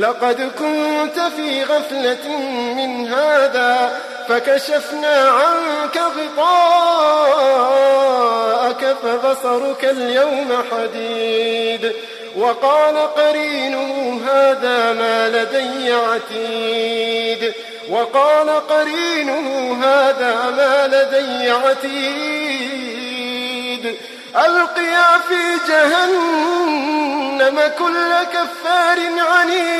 لقد كنت في غفلة من هذا فكشفنا عنك غطاءك فبصرك اليوم حديد وقال قرينه هذا ما لدي عتيد وقال قرينه هذا ما لدي عتيد ألقيا في جهنم كل كفار عنيد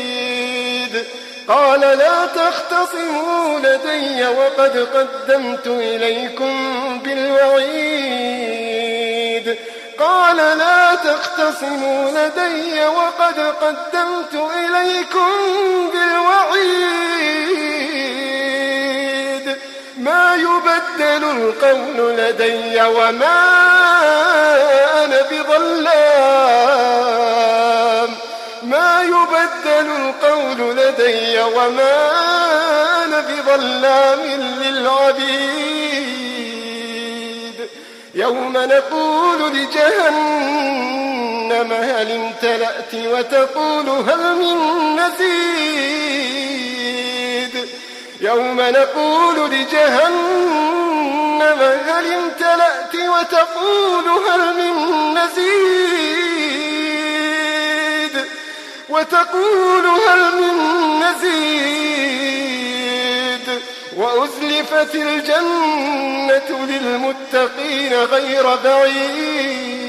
قال لا تختصموا لدي وقد قدمت إليكم بالوعيد. قال لا تختصموا لدي وقد قدمت إليكم بالوعيد. ما يبدل القول لدي وما أنا بظلام. ما يبدل القول لدي وما أنا بظلام للعبيد. يوم نقول لجهنم هل امتلأت وتقول هل من مزيد يوم نقول لجهنم هل امتلأت وتقول وتقول هل من مزيد وأزلفت الجنة للمتقين غير بعيد.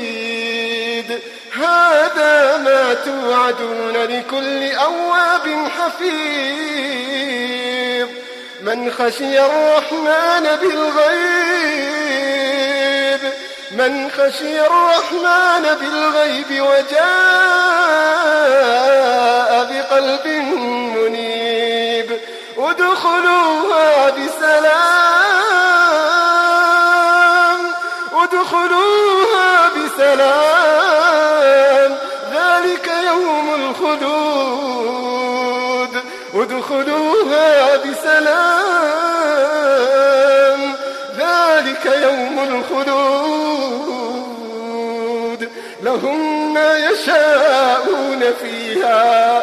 هذا ما توعدون لكل أواب حفيظ. من خشي الرحمن بالغيب من خشي الرحمن بالغيب وجاء ادخلوها بسلام ادخلوها بسلام. ذلك يوم الخلود ادخلوها بسلام. ذلك يوم الخلود لهم ما يشاءون فيها.